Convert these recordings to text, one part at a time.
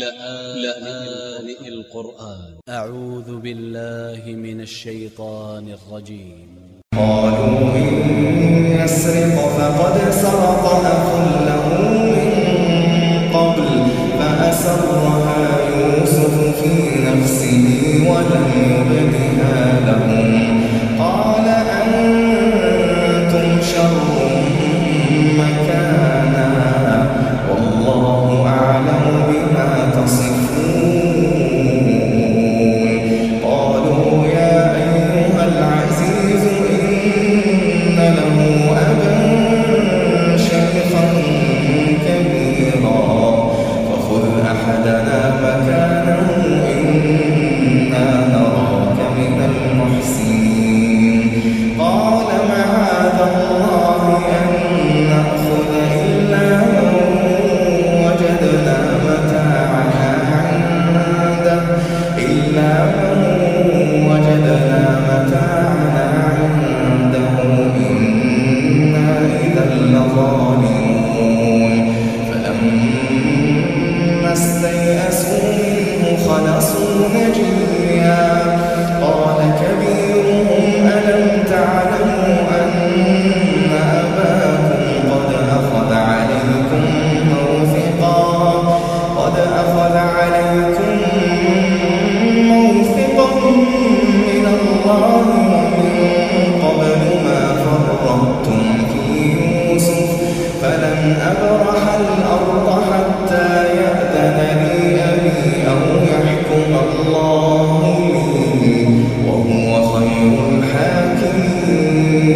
لآن القرآن. أ ع و ذ ب ا ل ل ه من ا ل ش ي ط ا ن ا ل ج ي م قالوا إن يسرق فقد سرق أخ ه من قبل فأسرها يوسف في نفسه ولم يبدها لهم.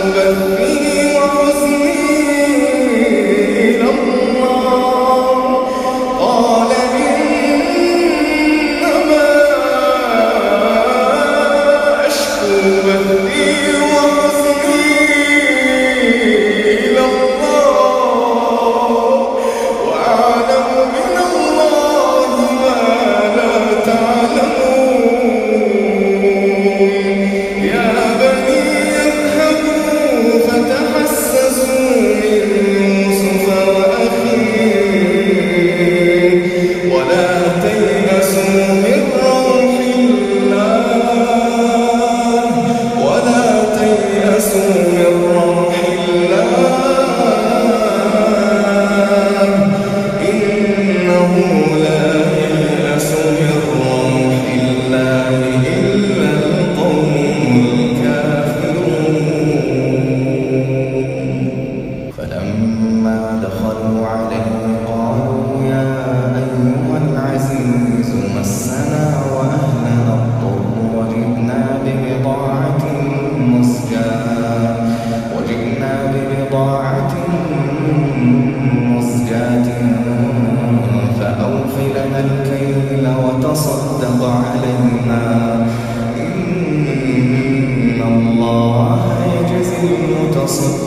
بنوره الْمُحْسِنِينَ الله يجزي المتصدقين.